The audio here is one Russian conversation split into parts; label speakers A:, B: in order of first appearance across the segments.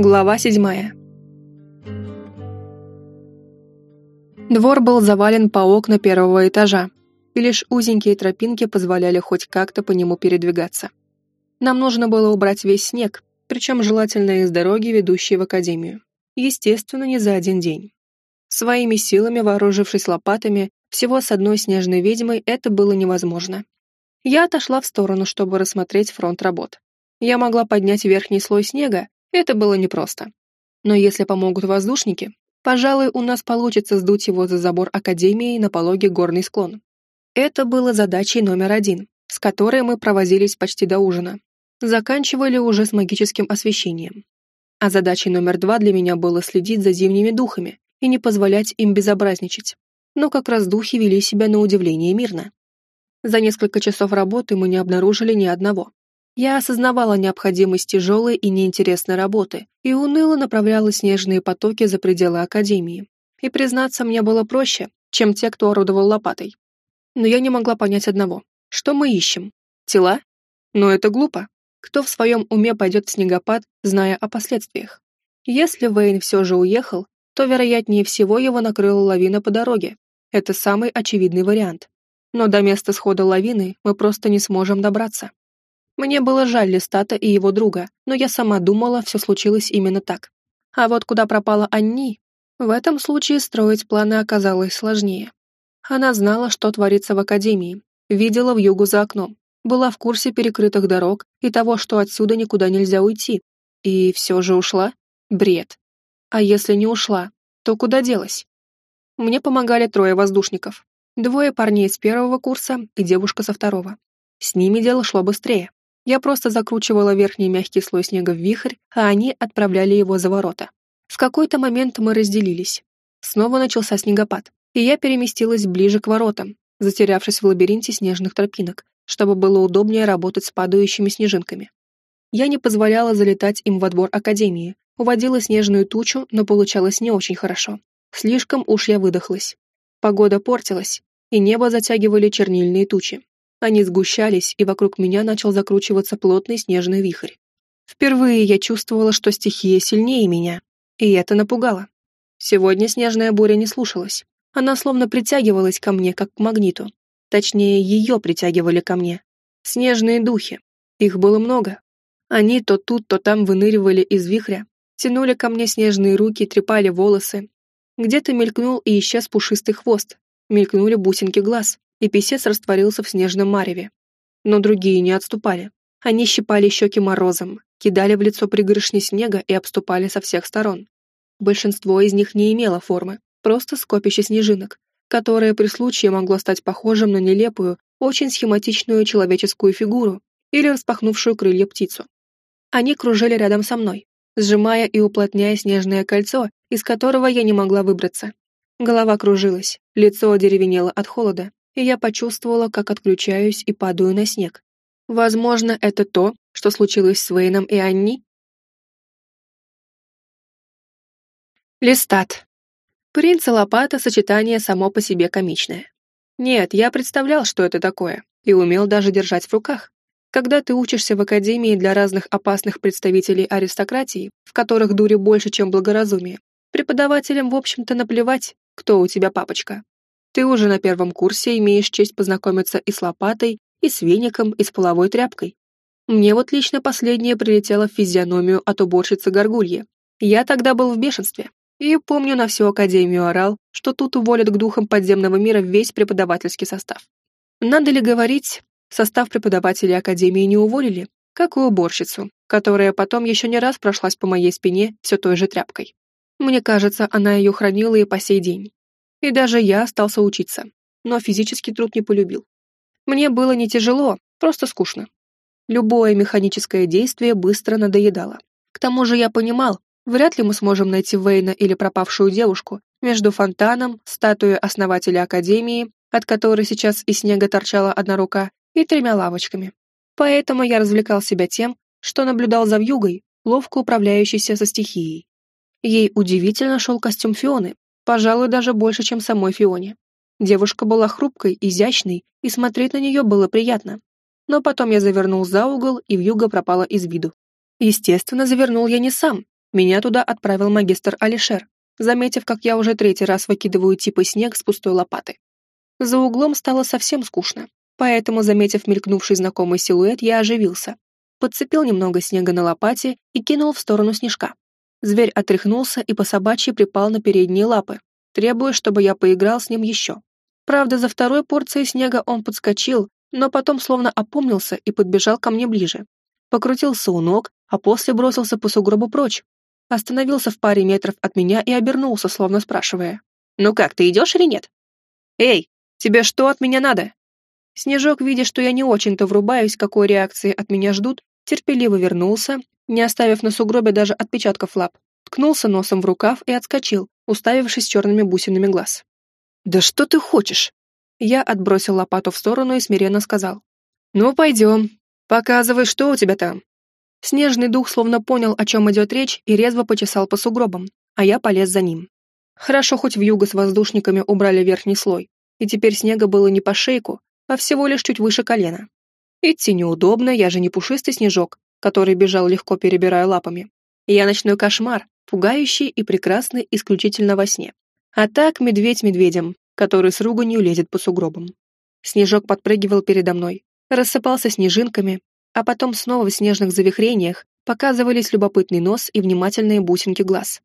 A: Глава седьмая. Двор был завален по окна первого этажа, и лишь узенькие тропинки позволяли хоть как-то по нему передвигаться. Нам нужно было убрать весь снег, причем желательно из дороги, ведущей в академию. Естественно, не за один день. Своими силами, вооружившись лопатами, всего с одной снежной ведьмой это было невозможно. Я отошла в сторону, чтобы рассмотреть фронт работ. Я могла поднять верхний слой снега, это было непросто. Но если помогут воздушники, пожалуй, у нас получится сдуть его за забор Академии на пологе горный склон. Это было задачей номер один, с которой мы провозились почти до ужина. Заканчивали уже с магическим освещением. А задачей номер два для меня было следить за зимними духами и не позволять им безобразничать. Но как раз духи вели себя на удивление мирно. За несколько часов работы мы не обнаружили ни одного. Я осознавала необходимость тяжелой и неинтересной работы и уныло направляла снежные потоки за пределы Академии. И, признаться, мне было проще, чем те, кто орудовал лопатой. Но я не могла понять одного. Что мы ищем? Тела? Но это глупо. Кто в своем уме пойдет в снегопад, зная о последствиях? Если Вейн все же уехал, то, вероятнее всего, его накрыла лавина по дороге. Это самый очевидный вариант. Но до места схода лавины мы просто не сможем добраться. Мне было жаль Листата и его друга, но я сама думала, все случилось именно так. А вот куда пропала Анни, в этом случае строить планы оказалось сложнее. Она знала, что творится в Академии, видела в югу за окном, была в курсе перекрытых дорог и того, что отсюда никуда нельзя уйти. И все же ушла? Бред. А если не ушла, то куда делась? Мне помогали трое воздушников. Двое парней с первого курса и девушка со второго. С ними дело шло быстрее. Я просто закручивала верхний мягкий слой снега в вихрь, а они отправляли его за ворота. В какой-то момент мы разделились. Снова начался снегопад, и я переместилась ближе к воротам, затерявшись в лабиринте снежных тропинок, чтобы было удобнее работать с падающими снежинками. Я не позволяла залетать им во двор Академии, уводила снежную тучу, но получалось не очень хорошо. Слишком уж я выдохлась. Погода портилась, и небо затягивали чернильные тучи. Они сгущались, и вокруг меня начал закручиваться плотный снежный вихрь. Впервые я чувствовала, что стихия сильнее меня, и это напугало. Сегодня снежная буря не слушалась. Она словно притягивалась ко мне, как к магниту. Точнее, ее притягивали ко мне. Снежные духи. Их было много. Они то тут, то там выныривали из вихря, тянули ко мне снежные руки, трепали волосы. Где-то мелькнул и исчез пушистый хвост, мелькнули бусинки глаз, и писец растворился в снежном мареве. Но другие не отступали. Они щипали щеки морозом, кидали в лицо пригоршни снега и обступали со всех сторон. Большинство из них не имело формы, просто скопище снежинок, которое при случае могло стать похожим на нелепую, очень схематичную человеческую фигуру или распахнувшую крылья птицу. Они кружили рядом со мной, сжимая и уплотняя снежное кольцо, из которого я не могла выбраться. Голова кружилась, лицо одеревенело от холода, и я почувствовала, как отключаюсь и падаю на снег. Возможно, это то, что случилось с Вейном и Анни? Листат. Принц и лопата — сочетание само по себе комичное. Нет, я представлял, что это такое, и умел даже держать в руках. Когда ты учишься в академии для разных опасных представителей аристократии, в которых дури больше, чем благоразумие, преподавателям, в общем-то, наплевать, кто у тебя папочка. Ты уже на первом курсе имеешь честь познакомиться и с лопатой, и с веником, и с половой тряпкой. Мне вот лично последнее прилетело в физиономию от уборщицы Горгульи. Я тогда был в бешенстве. И помню, на всю Академию орал, что тут уволят к духам подземного мира весь преподавательский состав. Надо ли говорить, состав преподавателей Академии не уволили, как и уборщицу, которая потом еще не раз прошлась по моей спине все той же тряпкой. Мне кажется, она ее хранила и по сей день. И даже я остался учиться, но физический труд не полюбил. Мне было не тяжело, просто скучно. Любое механическое действие быстро надоедало. К тому же я понимал, вряд ли мы сможем найти Вейна или пропавшую девушку между фонтаном, статуей основателя Академии, от которой сейчас из снега торчала одна рука, и тремя лавочками. Поэтому я развлекал себя тем, что наблюдал за вьюгой, ловко управляющейся со стихией. Ей удивительно шел костюм Фионы, Пожалуй, даже больше, чем самой Фионе. Девушка была хрупкой, изящной, и смотреть на нее было приятно. Но потом я завернул за угол, и вьюга пропала из виду. Естественно, завернул я не сам. Меня туда отправил магистр Алишер, заметив, как я уже третий раз выкидываю типа снег с пустой лопаты. За углом стало совсем скучно, поэтому, заметив мелькнувший знакомый силуэт, я оживился. Подцепил немного снега на лопате и кинул в сторону снежка. Зверь отряхнулся и по собачьи припал на передние лапы, требуя, чтобы я поиграл с ним еще. Правда, за второй порцией снега он подскочил, но потом словно опомнился и подбежал ко мне ближе. Покрутился у ног, а после бросился по сугробу прочь. Остановился в паре метров от меня и обернулся, словно спрашивая. «Ну как, ты идешь или нет?» «Эй, тебе что от меня надо?» Снежок, видя, что я не очень-то врубаюсь, какой реакции от меня ждут, терпеливо вернулся, не оставив на сугробе даже отпечатков лап, ткнулся носом в рукав и отскочил, уставившись черными бусинами глаз. «Да что ты хочешь?» Я отбросил лопату в сторону и смиренно сказал. «Ну, пойдем. Показывай, что у тебя там». Снежный дух словно понял, о чем идет речь, и резво почесал по сугробам, а я полез за ним. Хорошо, хоть в юго с воздушниками убрали верхний слой, и теперь снега было не по шейку, а всего лишь чуть выше колена. Идти неудобно, я же не пушистый снежок, который бежал легко перебирая лапами. Я ночной кошмар, пугающий и прекрасный исключительно во сне. А так медведь медведем, который с руганью лезет по сугробам. Снежок подпрыгивал передо мной, рассыпался снежинками, а потом снова в снежных завихрениях показывались любопытный нос и внимательные бусинки глаз.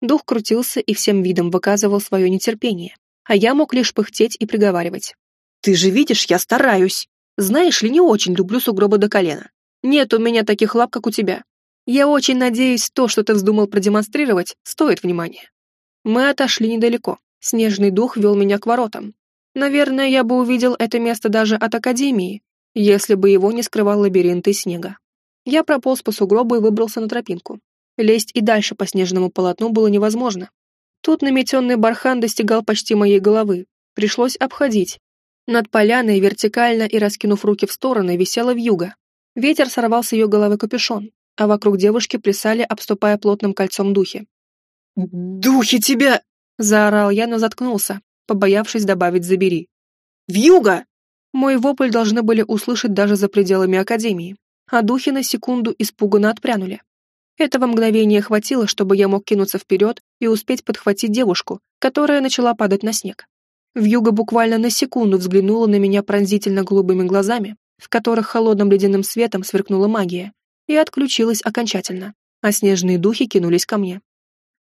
A: Дух крутился и всем видом выказывал свое нетерпение, а я мог лишь пыхтеть и приговаривать. «Ты же видишь, я стараюсь! Знаешь ли, не очень люблю сугробы до колена. Нет у меня таких лап, как у тебя. Я очень надеюсь, то, что ты вздумал продемонстрировать, стоит внимания». Мы отошли недалеко. Снежный дух вел меня к воротам. Наверное, я бы увидел это место даже от Академии, если бы его не скрывал лабиринт из снега. Я прополз по сугробу и выбрался на тропинку. Лезть и дальше по снежному полотну было невозможно. Тут наметенный бархан достигал почти моей головы. Пришлось обходить. Над поляной, вертикально и раскинув руки в стороны, висела вьюга. Ветер сорвал с ее головы капюшон, а вокруг девушки плясали, обступая плотным кольцом духи. «Духи тебя!» — заорал я, но заткнулся, побоявшись добавить «забери». «Вьюга!» Мой вопль должны были услышать даже за пределами Академии, а духи на секунду испуганно отпрянули. Этого мгновения хватило, чтобы я мог кинуться вперед и успеть подхватить девушку, которая начала падать на снег. Вьюга буквально на секунду взглянула на меня пронзительно голубыми глазами, в которых холодным ледяным светом сверкнула магия, и отключилась окончательно, а снежные духи кинулись ко мне.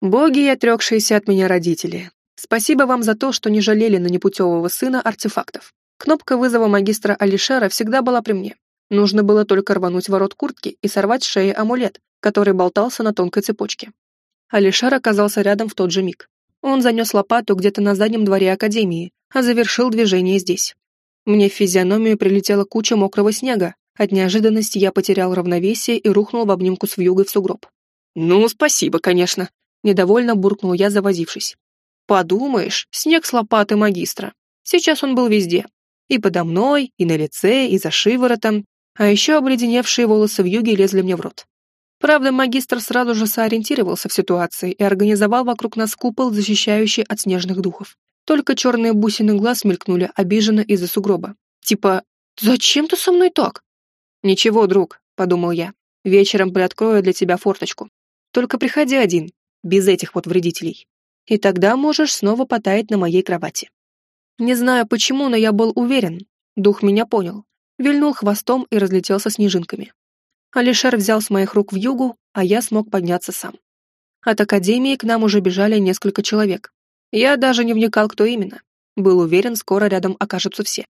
A: Боги и отрекшиеся от меня родители. Спасибо вам за то, что не жалели на непутевого сына артефактов. Кнопка вызова магистра Алишера всегда была при мне. Нужно было только рвануть ворот куртки и сорвать с шеи амулет, который болтался на тонкой цепочке. Алишер оказался рядом в тот же миг. Он занес лопату где-то на заднем дворе Академии, а завершил движение здесь. Мне в физиономию прилетела куча мокрого снега. От неожиданности я потерял равновесие и рухнул в обнимку с вьюгой в сугроб. «Ну, спасибо, конечно», Недовольно буркнул я, завозившись. Подумаешь, снег с лопаты магистра. Сейчас он был везде. И подо мной, и на лице, и за шиворотом. А еще обледеневшие волосы в юге лезли мне в рот. Правда, магистр сразу же сориентировался в ситуации и организовал вокруг нас купол, защищающий от снежных духов. Только черные бусины глаз мелькнули обиженно из-за сугроба. Типа «Зачем ты со мной так?» «Ничего, друг», — подумал я. «Вечером приоткрою для тебя форточку. Только приходи один, без этих вот вредителей. И тогда можешь снова потаять на моей кровати. Не знаю почему, но я был уверен. Дух меня понял. Вильнул хвостом и разлетелся снежинками. Алишер взял с моих рук в югу, а я смог подняться сам. От академии к нам уже бежали несколько человек. Я даже не вникал, кто именно. Был уверен, скоро рядом окажутся все.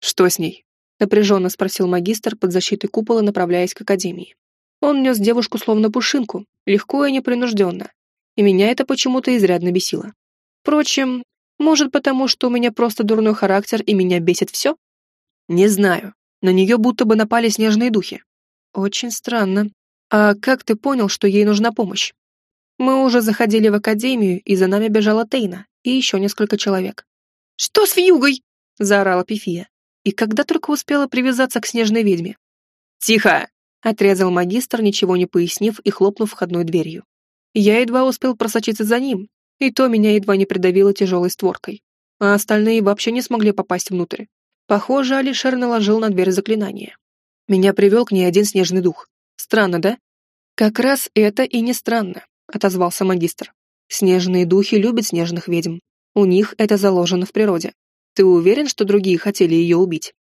A: «Что с ней?» — напряженно спросил магистр под защитой купола, направляясь к академии. Он нес девушку словно пушинку, легко и непринужденно, и меня это почему-то изрядно бесило. Впрочем, может потому, что у меня просто дурной характер и меня бесит все? Не знаю, на нее будто бы напали снежные духи. Очень странно. А как ты понял, что ей нужна помощь? Мы уже заходили в академию, и за нами бежала Тейна и еще несколько человек. «Что с вьюгой?» — заорала Пифия. И когда только успела привязаться к снежной ведьме. «Тихо!» Отрезал магистр, ничего не пояснив и хлопнув входной дверью. Я едва успел просочиться за ним, и то меня едва не придавило тяжелой створкой. А остальные вообще не смогли попасть внутрь. Похоже, Алишер наложил на дверь заклинание. Меня привел к ней один снежный дух. Странно, да? «Как раз это и не странно», — отозвался магистр. «Снежные духи любят снежных ведьм. У них это заложено в природе. Ты уверен, что другие хотели ее убить?»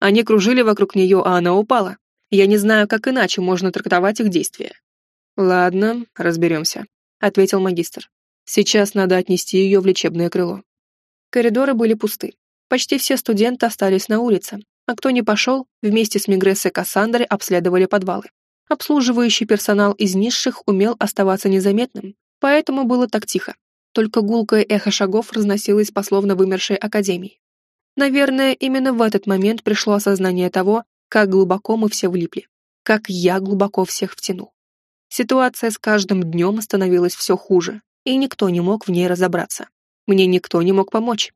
A: Они кружили вокруг нее, а она упала. Я не знаю, как иначе можно трактовать их действия. «Ладно, разберемся», — ответил магистр. «Сейчас надо отнести ее в лечебное крыло». Коридоры были пусты. Почти все студенты остались на улице, а кто не пошел, вместе с Мигрессой Кассандрой обследовали подвалы. Обслуживающий персонал из низших умел оставаться незаметным, поэтому было так тихо. Только гулкое эхо шагов разносилось по словно вымершей академии. Наверное, именно в этот момент пришло осознание того, как глубоко мы все влипли, как я глубоко всех втянул. Ситуация с каждым днем становилась все хуже, и никто не мог в ней разобраться. Мне никто не мог помочь.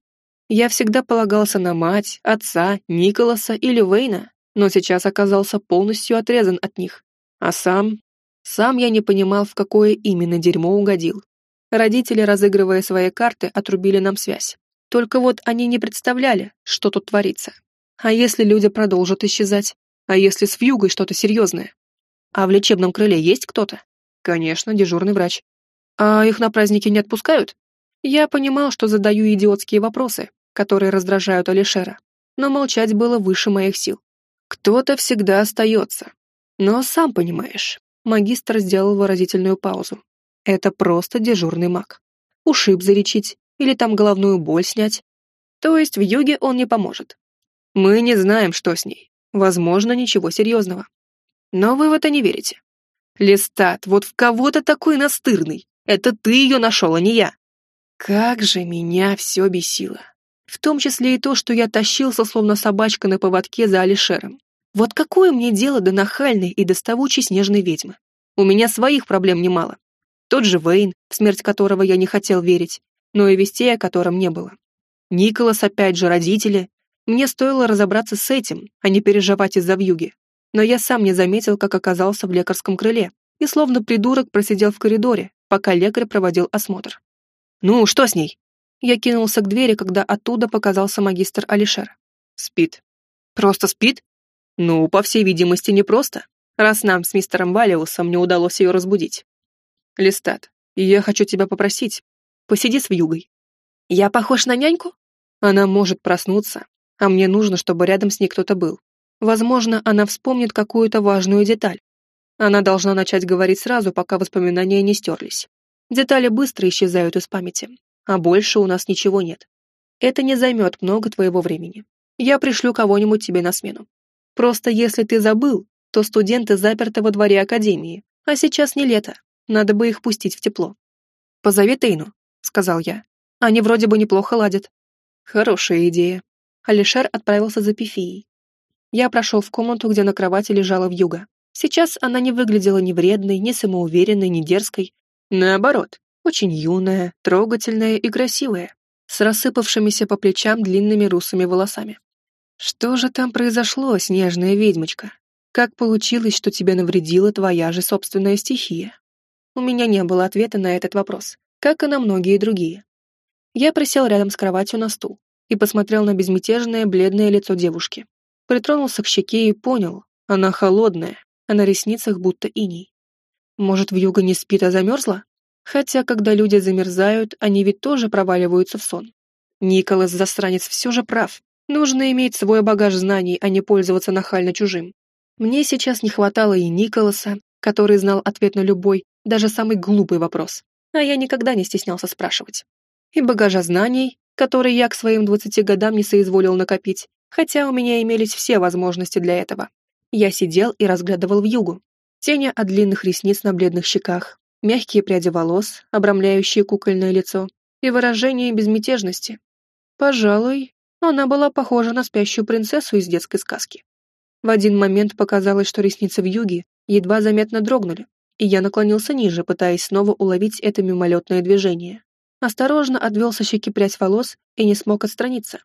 A: Я всегда полагался на мать, отца, Николаса или Вейна, но сейчас оказался полностью отрезан от них. А сам... Сам я не понимал, в какое именно дерьмо угодил. Родители, разыгрывая свои карты, отрубили нам связь. Только вот они не представляли, что тут творится. А если люди продолжат исчезать? А если с вьюгой что-то серьезное? А в лечебном крыле есть кто-то? Конечно, дежурный врач. А их на праздники не отпускают? Я понимал, что задаю идиотские вопросы, которые раздражают Алишера, но молчать было выше моих сил. Кто-то всегда остается. Но сам понимаешь, магистр сделал выразительную паузу. Это просто дежурный маг. Ушиб залечить или там головную боль снять. То есть в юге он не поможет. Мы не знаем, что с ней. Возможно, ничего серьезного. Но вы в это не верите. Листат, вот в кого-то такой настырный. Это ты ее нашел, а не я. Как же меня все бесило. В том числе и то, что я тащился, словно собачка на поводке за Алишером. Вот какое мне дело до нахальной и доставучей снежной ведьмы? У меня своих проблем немало. Тот же Вейн, в смерть которого я не хотел верить, но и вестей о котором не было. Николас, опять же, родители. Мне стоило разобраться с этим, а не переживать из-за вьюги. Но я сам не заметил, как оказался в лекарском крыле, и словно придурок просидел в коридоре, пока лекарь проводил осмотр. «Ну, что с ней?» Я кинулся к двери, когда оттуда показался магистр Алишер. «Спит». «Просто спит?» «Ну, по всей видимости, не просто, раз нам с мистером Валиусом не удалось ее разбудить. Листат, я хочу тебя попросить, посиди с вьюгой. Я похож на няньку? Она может проснуться, а мне нужно, чтобы рядом с ней кто-то был. Возможно, она вспомнит какую-то важную деталь. Она должна начать говорить сразу, пока воспоминания не стерлись. Детали быстро исчезают из памяти, а больше у нас ничего нет. Это не займет много твоего времени. Я пришлю кого-нибудь тебе на смену. Просто если ты забыл, то студенты заперты во дворе академии, а сейчас не лето. Надо бы их пустить в тепло. «Позови Тейну», — сказал я. «Они вроде бы неплохо ладят». «Хорошая идея». Алишер отправился за Пифией. Я прошел в комнату, где на кровати лежала вьюга. Сейчас она не выглядела ни вредной, ни самоуверенной, ни дерзкой. Наоборот, очень юная, трогательная и красивая, с рассыпавшимися по плечам длинными русыми волосами. Что же там произошло, снежная ведьмочка? Как получилось, что тебе навредила твоя же собственная стихия? У меня не было ответа на этот вопрос, как и на многие другие. Я присел рядом с кроватью на стул и посмотрел на безмятежное бледное лицо девушки. Притронулся к щеке и понял, она холодная, а на ресницах будто иней. Может, вьюга не спит, а замерзла? Хотя, когда люди замерзают, они ведь тоже проваливаются в сон. Николас, засранец, все же прав. Нужно иметь свой багаж знаний, а не пользоваться нахально чужим. Мне сейчас не хватало и Николаса, который знал ответ на любой, даже самый глупый вопрос, а я никогда не стеснялся спрашивать. И багажа знаний, которые я к своим двадцати годам не соизволил накопить, хотя у меня имелись все возможности для этого. Я сидел и разглядывал вьюгу. Тени от длинных ресниц на бледных щеках, мягкие пряди волос, обрамляющие кукольное лицо, и выражение безмятежности. Пожалуй, она была похожа на спящую принцессу из детской сказки. В один момент показалось, что ресницы вьюги едва заметно дрогнули, и я наклонился ниже, пытаясь снова уловить это мимолетное движение. Осторожно отвел со щеки прядь волос и не смог отстраниться.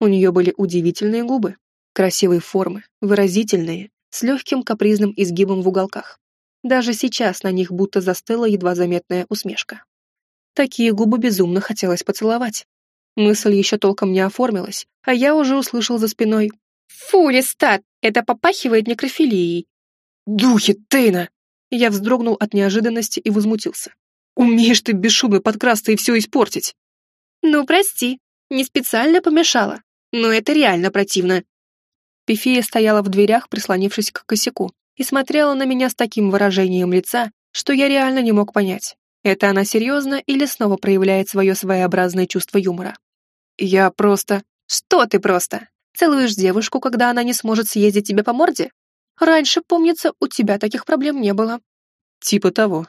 A: У нее были удивительные губы, красивой формы, выразительные, с легким капризным изгибом в уголках. Даже сейчас на них будто застыла едва заметная усмешка. Такие губы безумно хотелось поцеловать. Мысль еще толком не оформилась, а я уже услышал за спиной «Фу, Листат, это попахивает некрофилией!» «Духи, Тейна!» Я вздрогнул от неожиданности и возмутился. «Умеешь ты бесшумно подкрасться и все испортить!»
B: «Ну, прости, не специально помешала, но это реально противно».
A: Пифия стояла в дверях, прислонившись к косяку, и смотрела на меня с таким выражением лица, что я реально не мог понять, это она серьезно или снова проявляет свое своеобразное чувство юмора. Я просто...
B: Что ты просто? Целуешь девушку, когда она не сможет съездить тебе по морде? Раньше, помнится, у тебя таких проблем не было.
A: Типа того.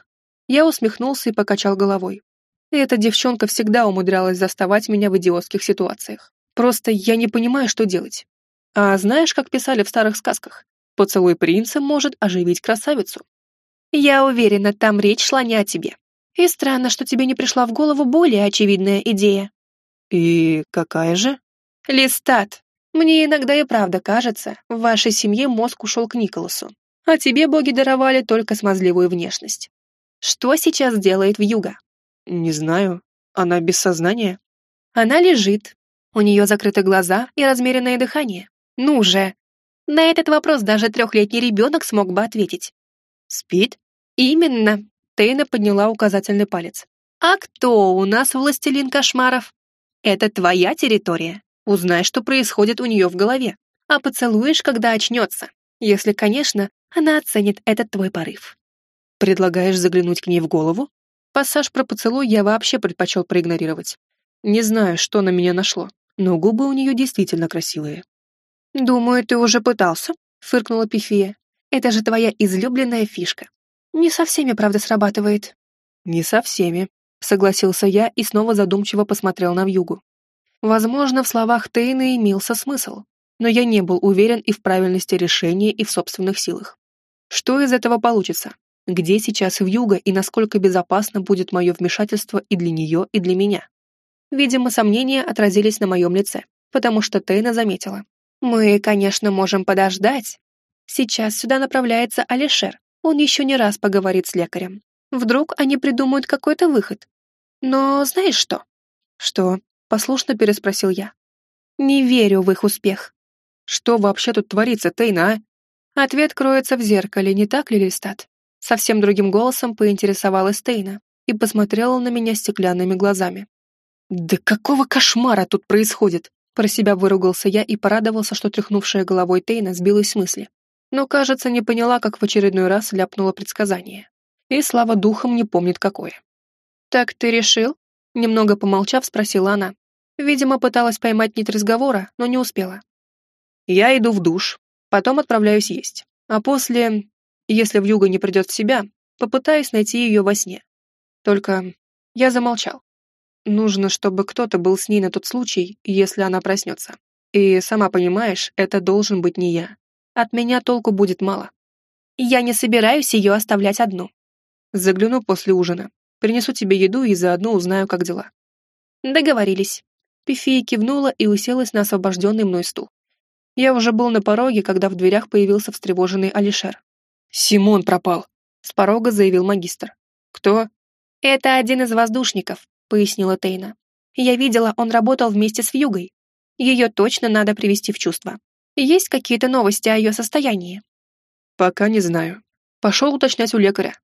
A: Я усмехнулся и покачал головой. Эта девчонка всегда умудрялась заставать меня в идиотских ситуациях. Просто я не понимаю, что делать. А знаешь, как писали в старых сказках? Поцелуй принца может оживить красавицу.
B: Я уверена, там речь шла не о тебе. И странно, что тебе не пришла в голову более очевидная идея.
A: И какая же?
B: Листат. Мне иногда и правда кажется, в вашей семье мозг ушел к Николасу, а тебе боги даровали только смазливую внешность. Что сейчас делает Вьюга?
A: Не знаю. Она без сознания?
B: Она лежит. У нее закрыты глаза и размеренное дыхание. Ну же! На этот вопрос даже трехлетний ребенок смог бы ответить.
A: Спит?
B: Именно.
A: Тейна подняла указательный палец.
B: А кто у нас властелин кошмаров? Это твоя территория. Узнай, что происходит у нее в голове, а поцелуешь, когда очнется, если, конечно, она оценит этот твой порыв.
A: Предлагаешь заглянуть к ней в голову? Пассаж про поцелуй я вообще предпочел проигнорировать. Не знаю, что на меня нашло, но губы у нее действительно красивые.
B: «Думаю, ты уже пытался», — фыркнула Пифия. «Это же твоя излюбленная фишка. Не со всеми, правда, срабатывает».
A: «Не со всеми», — согласился я и снова задумчиво посмотрел на вьюгу. Возможно, в словах Тейна имелся смысл, но я не был уверен и в правильности решения, и в собственных силах. Что из этого получится? Где сейчас Вьюга и насколько безопасно будет мое вмешательство и для нее, и для меня? Видимо, сомнения отразились на моем лице, потому что Тейна заметила.
B: «Мы, конечно, можем подождать. Сейчас сюда направляется Алишер. Он еще не раз поговорит с лекарем. Вдруг они придумают какой-то выход. Но знаешь что?»
A: «Что?» Послушно переспросил я.
B: Не верю в их успех.
A: Что вообще тут творится, Тейна, а? Ответ кроется в зеркале, не так ли, Листат? Совсем другим голосом поинтересовалась Тейна и посмотрела на меня стеклянными глазами. «Да какого кошмара тут происходит?» Про себя выругался я и порадовался, что тряхнувшая головой Тейна сбилась с мысли. Но, кажется, не поняла, как в очередной раз ляпнула предсказание. И, слава духом, не помнит какое.
B: «Так ты решил?»
A: Немного помолчав, спросила она. Видимо, пыталась поймать нить разговора, но не успела. Я иду в душ, потом отправляюсь есть. А после, если вьюга не придет в себя, попытаюсь найти ее во сне. Только я замолчал. Нужно, чтобы кто-то был с ней на тот случай, если она проснется. И, сама понимаешь, это должен быть не я. От меня толку будет мало.
B: Я не собираюсь ее оставлять одну.
A: Загляну после ужина. Принесу тебе еду и заодно узнаю, как дела».
B: «Договорились».
A: Пифия кивнула и уселась на освобожденный мной стул. Я уже был на пороге, когда в дверях появился встревоженный Алишер. «Симон пропал», — с порога заявил магистр. «Кто?»
B: «Это один из воздушников», — пояснила Тейна. «Я видела, он работал вместе с Вьюгой. Ее точно надо привести в чувство. Есть какие-то новости о ее состоянии?»
A: «Пока не знаю. Пошел уточнять у лекаря.